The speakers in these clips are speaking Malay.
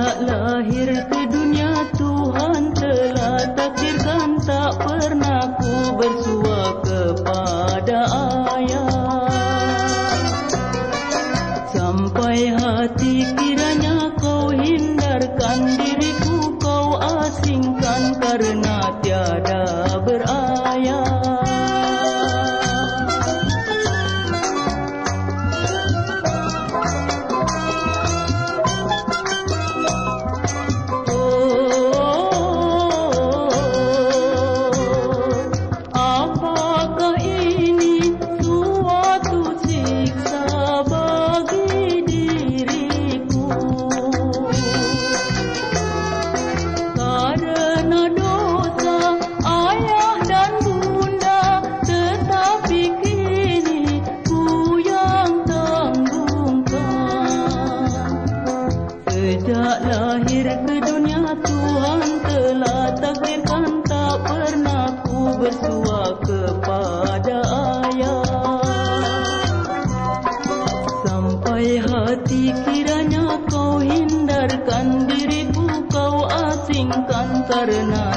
Sejak lahir ke dunia Tuhan telah takdirkan tak pernah ku bersua kepada ayah. Sampai hati kiranya kau hindarkan diri. Sejak lahir ke dunia Tuhan telah takdirkan tak pernah ku bersua kepada ayah. Sampai hati kiranya kau hindarkan diriku kau asingkan karena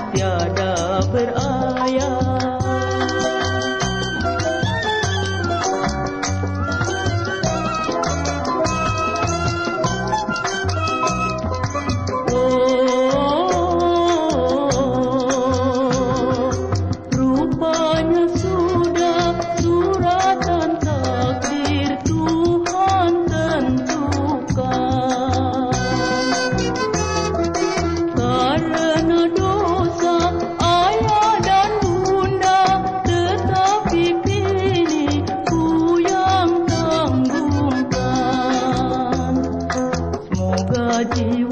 காட்டி